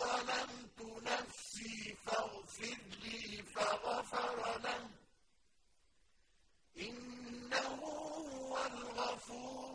ظلمت نفسي فاغفر لي فغفر له. إنه هو الغفور